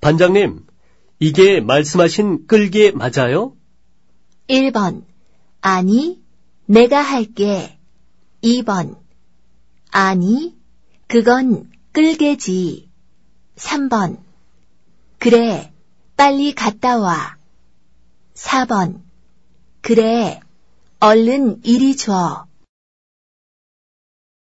반장님, 이게 말씀하신 끌게 맞아요? 1번. 아니, 내가 할게. 2번. 아니, 그건 끌게지. 3번. 그래, 빨리 갔다 와. 4번. 그래, 얼른 이리 줘.